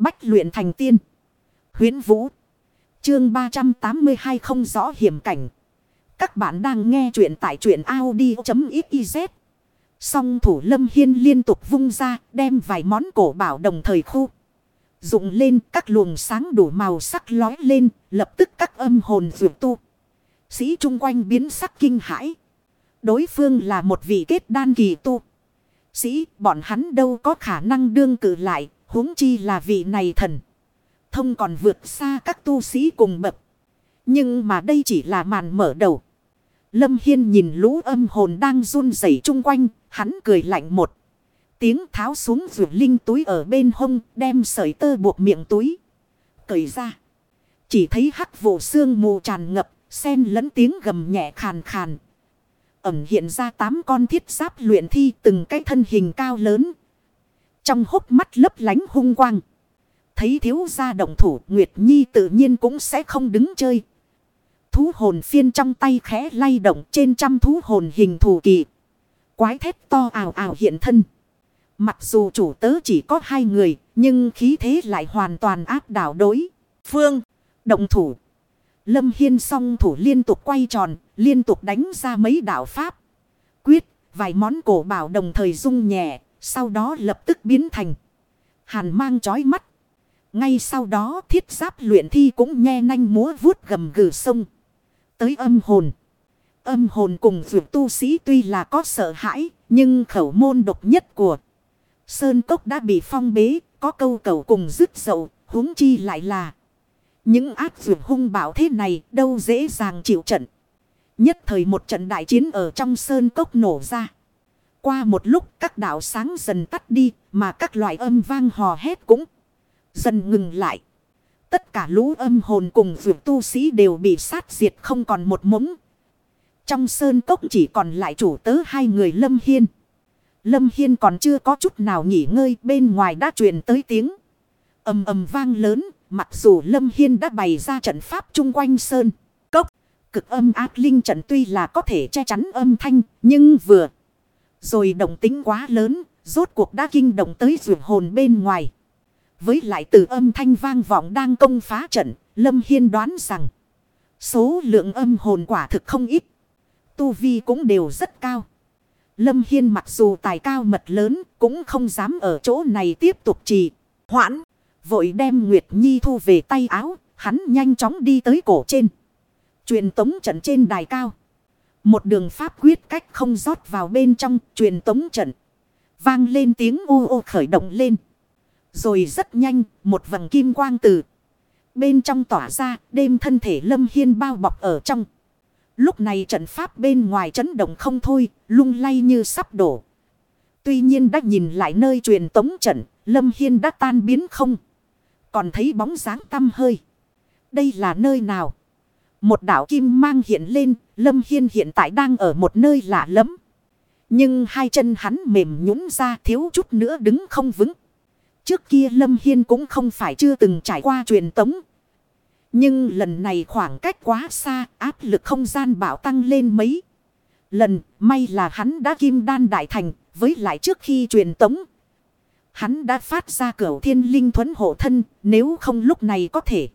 Bách luyện thành tiên. huyễn Vũ. Chương 382 không rõ hiểm cảnh. Các bạn đang nghe truyện tại truyện Audi.xyz. Song thủ lâm hiên liên tục vung ra, đem vài món cổ bảo đồng thời khu. Dụng lên các luồng sáng đủ màu sắc lói lên, lập tức các âm hồn vượt tu. Sĩ chung quanh biến sắc kinh hãi. Đối phương là một vị kết đan kỳ tu. Sĩ, bọn hắn đâu có khả năng đương cử lại huống chi là vị này thần. Thông còn vượt xa các tu sĩ cùng bậc. Nhưng mà đây chỉ là màn mở đầu. Lâm Hiên nhìn lũ âm hồn đang run rẩy chung quanh, hắn cười lạnh một. Tiếng tháo xuống vượt linh túi ở bên hông, đem sợi tơ buộc miệng túi. Cởi ra. Chỉ thấy hắc vụ xương mù tràn ngập, sen lẫn tiếng gầm nhẹ khàn khàn. Ẩm hiện ra tám con thiết giáp luyện thi từng cái thân hình cao lớn. Trong hốc mắt lấp lánh hung quang. Thấy thiếu gia động thủ Nguyệt Nhi tự nhiên cũng sẽ không đứng chơi. Thú hồn phiên trong tay khẽ lay động trên trăm thú hồn hình thù kỳ. Quái thét to ảo ảo hiện thân. Mặc dù chủ tớ chỉ có hai người, nhưng khí thế lại hoàn toàn áp đảo đối. Phương, động thủ. Lâm Hiên song thủ liên tục quay tròn, liên tục đánh ra mấy đạo pháp. Quyết, vài món cổ bảo đồng thời rung nhẹ, sau đó lập tức biến thành. Hàn mang chói mắt. Ngay sau đó thiết giáp luyện thi cũng nhe nanh múa vuốt gầm gừ sông. Tới âm hồn. Âm hồn cùng vượt tu sĩ tuy là có sợ hãi, nhưng khẩu môn độc nhất của Sơn Cốc đã bị phong bế, có câu cầu cùng dứt dậu, huống chi lại là. Những ác vượt hung bảo thế này đâu dễ dàng chịu trận. Nhất thời một trận đại chiến ở trong Sơn Cốc nổ ra. Qua một lúc các đạo sáng dần tắt đi mà các loại âm vang hò hét cũng dần ngừng lại. Tất cả lũ âm hồn cùng vượt tu sĩ đều bị sát diệt không còn một mống. Trong sơn cốc chỉ còn lại chủ tớ hai người Lâm Hiên. Lâm Hiên còn chưa có chút nào nghỉ ngơi bên ngoài đã truyền tới tiếng. ầm ầm vang lớn, mặc dù Lâm Hiên đã bày ra trận pháp chung quanh sơn. Cốc, cực âm ác linh trận tuy là có thể che chắn âm thanh, nhưng vừa. Rồi động tính quá lớn, rốt cuộc đã kinh động tới rượu hồn bên ngoài. Với lại từ âm thanh vang vọng đang công phá trận, Lâm Hiên đoán rằng số lượng âm hồn quả thực không ít. Tu Vi cũng đều rất cao. Lâm Hiên mặc dù tài cao mật lớn cũng không dám ở chỗ này tiếp tục trì. Hoãn, vội đem Nguyệt Nhi thu về tay áo, hắn nhanh chóng đi tới cổ trên. Truyền tống trận trên đài cao. Một đường pháp quyết cách không rót vào bên trong truyền tống trận. Vang lên tiếng ô ô khởi động lên. Rồi rất nhanh, một vầng kim quang từ. Bên trong tỏa ra, đêm thân thể lâm hiên bao bọc ở trong. Lúc này trận pháp bên ngoài chấn động không thôi, lung lay như sắp đổ. Tuy nhiên đã nhìn lại nơi truyền tống trận, lâm hiên đã tan biến không. Còn thấy bóng dáng tăm hơi. Đây là nơi nào? Một đảo kim mang hiện lên, lâm hiên hiện tại đang ở một nơi lạ lắm. Nhưng hai chân hắn mềm nhũn ra thiếu chút nữa đứng không vững. Trước kia Lâm Hiên cũng không phải chưa từng trải qua truyền tống. Nhưng lần này khoảng cách quá xa, áp lực không gian bảo tăng lên mấy. Lần, may là hắn đã kim đan đại thành, với lại trước khi truyền tống. Hắn đã phát ra cửa thiên linh thuẫn hộ thân, nếu không lúc này có thể.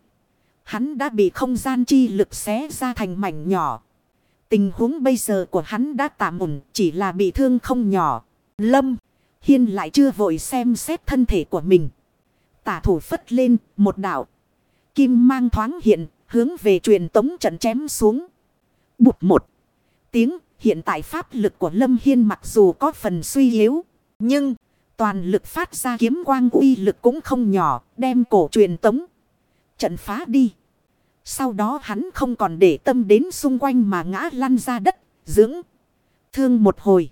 Hắn đã bị không gian chi lực xé ra thành mảnh nhỏ. Tình huống bây giờ của hắn đã tạm ổn, chỉ là bị thương không nhỏ. Lâm. Hiên lại chưa vội xem xét thân thể của mình. Tả thủ phất lên một đạo. Kim mang thoáng hiện hướng về truyền tống trận chém xuống. Bụt một tiếng hiện tại pháp lực của Lâm Hiên mặc dù có phần suy yếu. Nhưng toàn lực phát ra kiếm quang uy lực cũng không nhỏ đem cổ truyền tống. Trận phá đi. Sau đó hắn không còn để tâm đến xung quanh mà ngã lăn ra đất, dưỡng. Thương một hồi.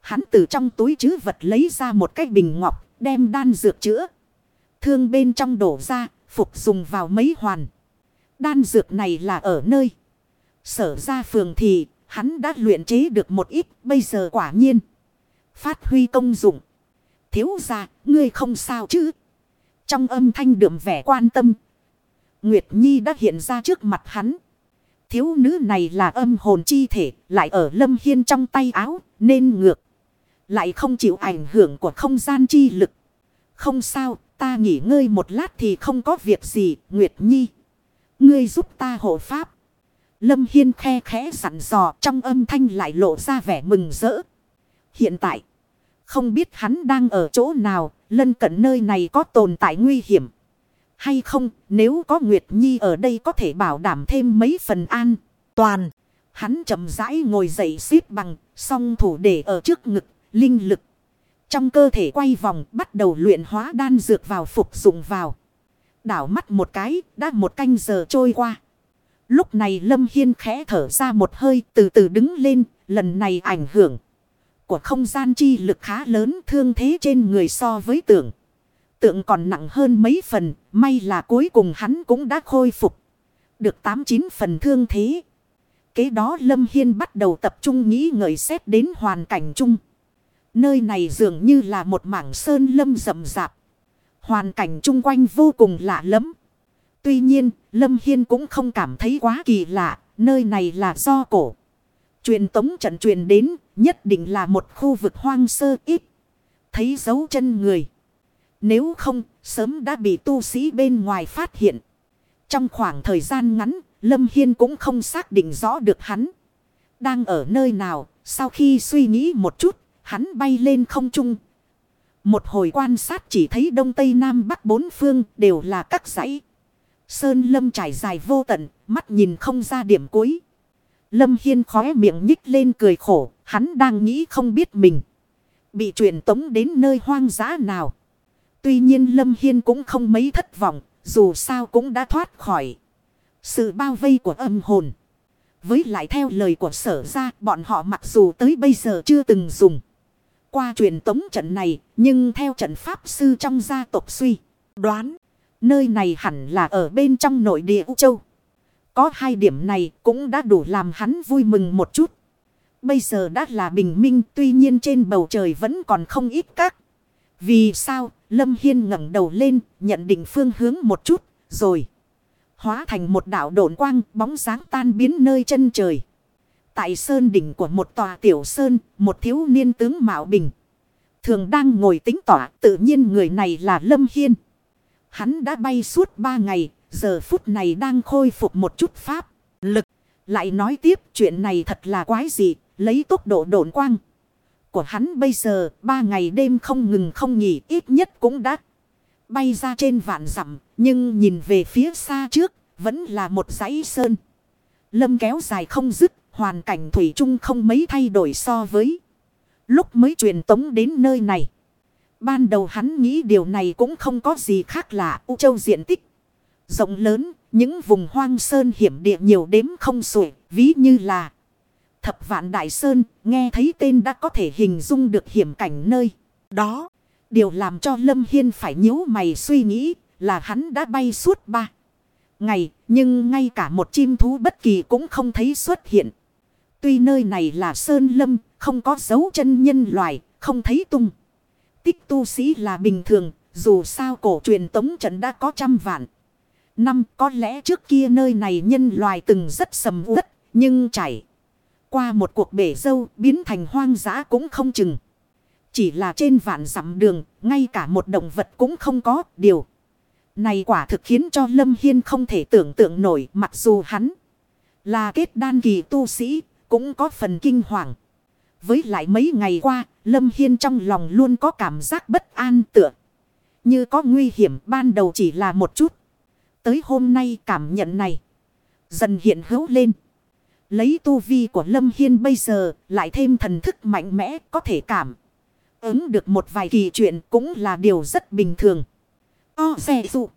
Hắn từ trong túi chứ vật lấy ra một cái bình ngọc, đem đan dược chữa. Thương bên trong đổ ra, phục dùng vào mấy hoàn. Đan dược này là ở nơi. Sở ra phường thì, hắn đã luyện chế được một ít, bây giờ quả nhiên. Phát huy công dụng. Thiếu ra, ngươi không sao chứ. Trong âm thanh đượm vẻ quan tâm. Nguyệt Nhi đã hiện ra trước mặt hắn. Thiếu nữ này là âm hồn chi thể, lại ở lâm hiên trong tay áo, nên ngược. Lại không chịu ảnh hưởng của không gian chi lực. Không sao, Ta nghỉ ngơi một lát thì không có việc gì, Nguyệt Nhi. Ngươi giúp ta hộ pháp. Lâm Hiên khe khẽ sẵn dò trong âm thanh lại lộ ra vẻ mừng rỡ. Hiện tại, không biết hắn đang ở chỗ nào, lân cận nơi này có tồn tại nguy hiểm. Hay không, nếu có Nguyệt Nhi ở đây có thể bảo đảm thêm mấy phần an, toàn. Hắn chậm rãi ngồi dậy xếp bằng, song thủ để ở trước ngực, linh lực. Trong cơ thể quay vòng bắt đầu luyện hóa đan dược vào phục dụng vào. Đảo mắt một cái, đã một canh giờ trôi qua. Lúc này Lâm Hiên khẽ thở ra một hơi từ từ đứng lên, lần này ảnh hưởng của không gian chi lực khá lớn thương thế trên người so với tưởng. Tượng còn nặng hơn mấy phần, may là cuối cùng hắn cũng đã khôi phục. Được 8-9 phần thương thế. Kế đó Lâm Hiên bắt đầu tập trung nghĩ ngợi xét đến hoàn cảnh chung. Nơi này dường như là một mảng sơn lâm rậm rạp. Hoàn cảnh chung quanh vô cùng lạ lẫm Tuy nhiên, Lâm Hiên cũng không cảm thấy quá kỳ lạ. Nơi này là do cổ. Truyền tống trận truyền đến, nhất định là một khu vực hoang sơ ít. Thấy dấu chân người. Nếu không, sớm đã bị tu sĩ bên ngoài phát hiện. Trong khoảng thời gian ngắn, Lâm Hiên cũng không xác định rõ được hắn. Đang ở nơi nào, sau khi suy nghĩ một chút, hắn bay lên không trung. Một hồi quan sát chỉ thấy đông tây nam bắc bốn phương đều là các dãy. Sơn lâm trải dài vô tận, mắt nhìn không ra điểm cuối. Lâm Hiên khóe miệng nhích lên cười khổ, hắn đang nghĩ không biết mình. Bị truyền tống đến nơi hoang dã nào. Tuy nhiên Lâm Hiên cũng không mấy thất vọng, dù sao cũng đã thoát khỏi sự bao vây của âm hồn. Với lại theo lời của sở ra, bọn họ mặc dù tới bây giờ chưa từng dùng qua truyền tống trận này, nhưng theo trận pháp sư trong gia tộc suy, đoán, nơi này hẳn là ở bên trong nội địa U Châu. Có hai điểm này cũng đã đủ làm hắn vui mừng một chút. Bây giờ đã là bình minh tuy nhiên trên bầu trời vẫn còn không ít các. Vì sao Lâm Hiên ngẩng đầu lên nhận định phương hướng một chút rồi. Hóa thành một đảo độn quang bóng dáng tan biến nơi chân trời. Tại sơn đỉnh của một tòa tiểu sơn một thiếu niên tướng Mạo Bình. Thường đang ngồi tính tỏa tự nhiên người này là Lâm Hiên. Hắn đã bay suốt ba ngày giờ phút này đang khôi phục một chút pháp, lực. Lại nói tiếp chuyện này thật là quái gì, lấy tốc độ độn quang. Của hắn bây giờ, ba ngày đêm không ngừng không nghỉ, ít nhất cũng đã bay ra trên vạn dặm nhưng nhìn về phía xa trước, vẫn là một dãy sơn. Lâm kéo dài không dứt, hoàn cảnh thủy chung không mấy thay đổi so với lúc mới truyền tống đến nơi này. Ban đầu hắn nghĩ điều này cũng không có gì khác lạ, U Châu diện tích Rộng lớn, những vùng hoang sơn hiểm địa nhiều đếm không xuể, ví như là thập vạn đại sơn, nghe thấy tên đã có thể hình dung được hiểm cảnh nơi đó. Điều làm cho Lâm Hiên phải nhíu mày suy nghĩ là hắn đã bay suốt ba ngày, nhưng ngay cả một chim thú bất kỳ cũng không thấy xuất hiện. Tuy nơi này là sơn lâm, không có dấu chân nhân loại, không thấy tung. Tích tu sĩ là bình thường, dù sao cổ truyền tống trận đã có trăm vạn. Năm có lẽ trước kia nơi này nhân loài từng rất sầm uất, nhưng chảy. Qua một cuộc bể dâu biến thành hoang dã cũng không chừng. Chỉ là trên vạn dặm đường, ngay cả một động vật cũng không có điều. Này quả thực khiến cho Lâm Hiên không thể tưởng tượng nổi mặc dù hắn là kết đan kỳ tu sĩ, cũng có phần kinh hoàng. Với lại mấy ngày qua, Lâm Hiên trong lòng luôn có cảm giác bất an tựa. Như có nguy hiểm ban đầu chỉ là một chút. Tới hôm nay cảm nhận này. Dần hiện hữu lên. Lấy tu vi của Lâm Hiên bây giờ lại thêm thần thức mạnh mẽ có thể cảm. Ứng được một vài kỳ chuyện cũng là điều rất bình thường. O xe dụ.